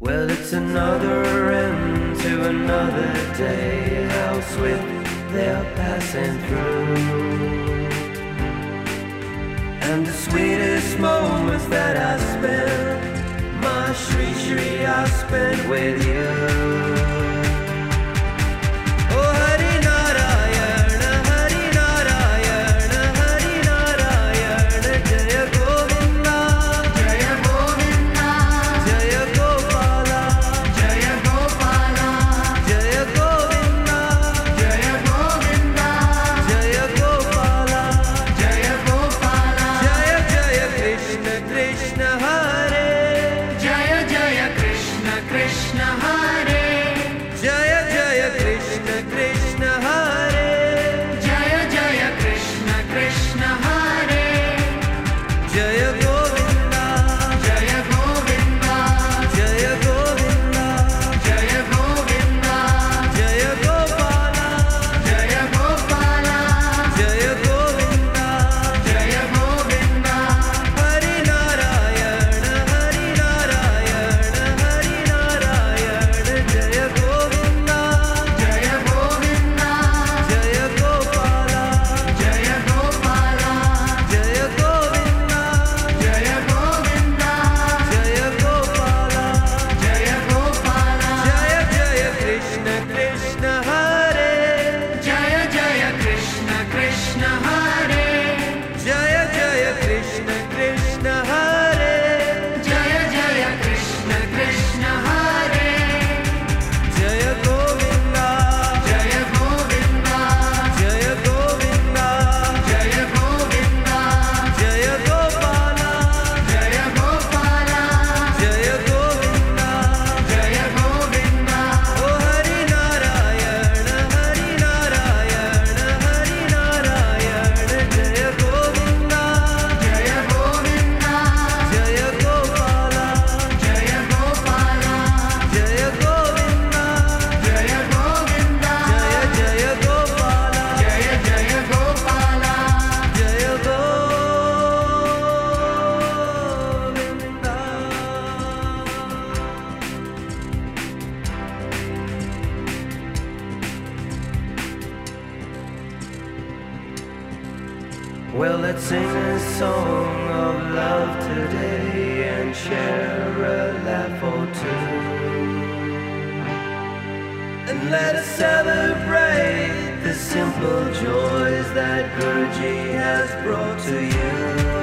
Well, it's another end to another day. How swift they're passing through. And the sweetest moments that I spent, my shri shri, I spent with you. Well, let's sing a song of love today and share a laugh or two. And let us celebrate the simple joys that Guruji has brought to you.